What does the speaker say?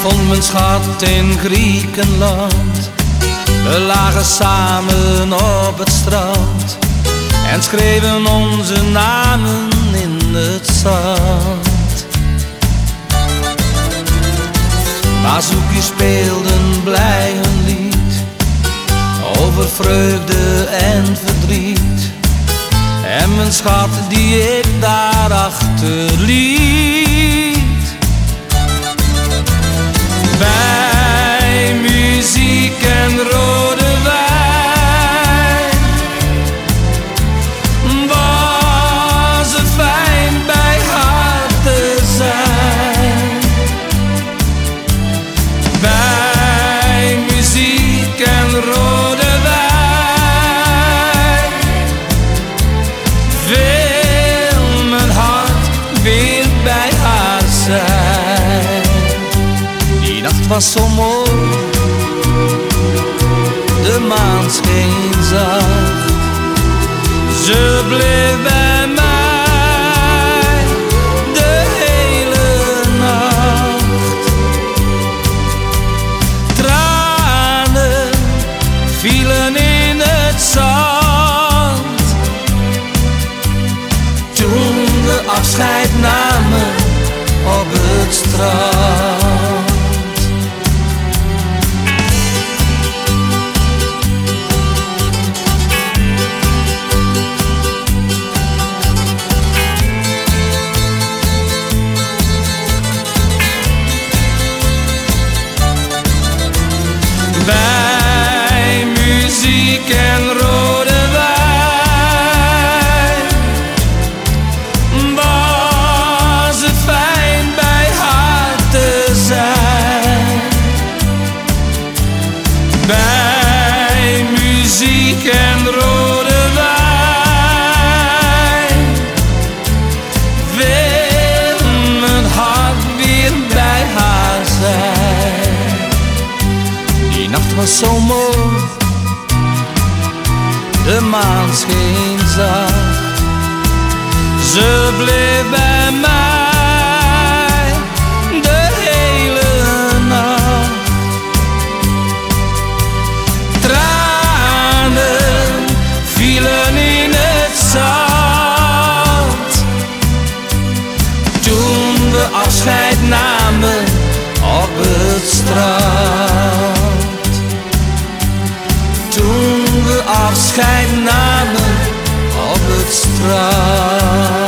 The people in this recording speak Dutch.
vond mijn schat in Griekenland. We lagen samen op het strand en schreven onze namen in het zand. Mazoeki speelden blij een lied over vreugde en verdriet. En mijn schat die ik daarachter liet. Was zo mooi, de maan scheen was zo mooi, de maan scheen zacht. Ze bleef bij mij de hele nacht. Tranen vielen in het zand. Toen we afscheid namen op het strand. afscheid namen op het strand.